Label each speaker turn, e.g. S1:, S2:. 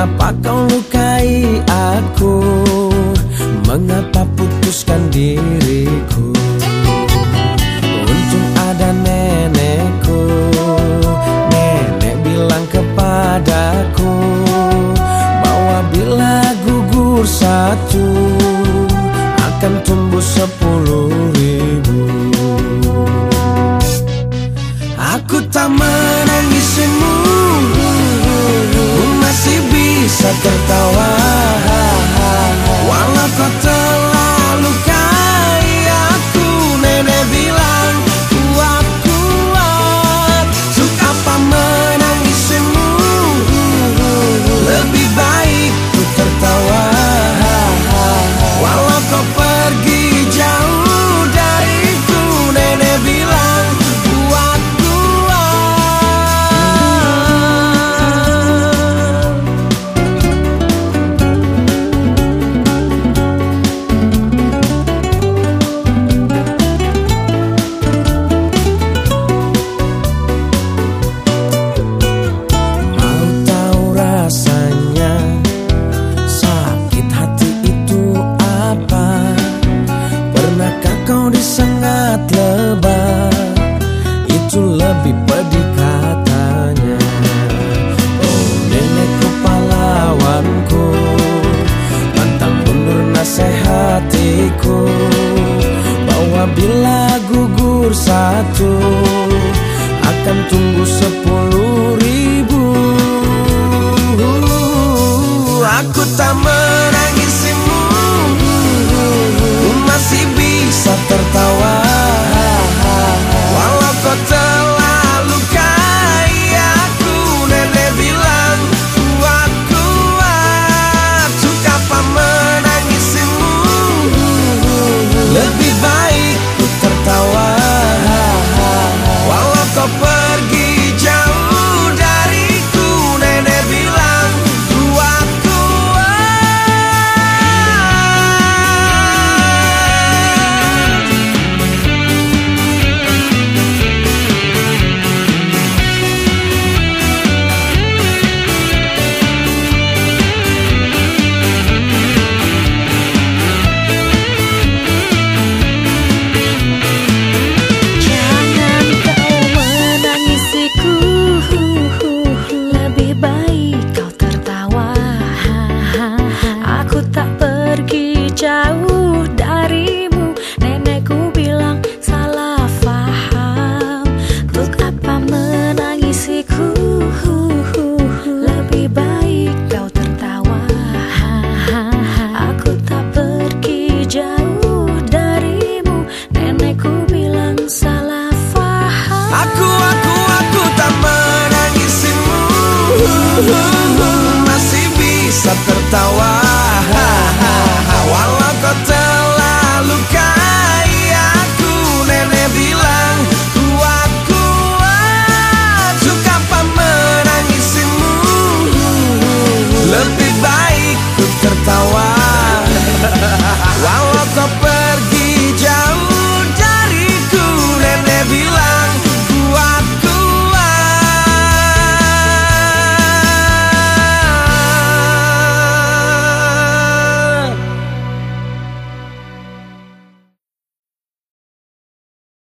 S1: Mengapa kau lukai aku? Mengapa putuskan diriku? Untung ada nenekku. Nenek bilang kepadaku Bahwa bila gugur satu Akan tumbuh sepuluh. Disengat lebah? Itu lebih pedih katanya. Oh nenekku pahlawanku, pantang mundur nasihatiku bahwa bila gugur satu akan tunggu sepuluh ribu Aku tak jauh
S2: darimu. Nenekku bilang salah faham. Untuk apa menangisiku? Lebih baik kau tertawa. Aku tak pergi jauh darimu. Nenekku bilang salah faham.
S1: Aku, aku, aku tak menangisimu. Masih bisa tertawa La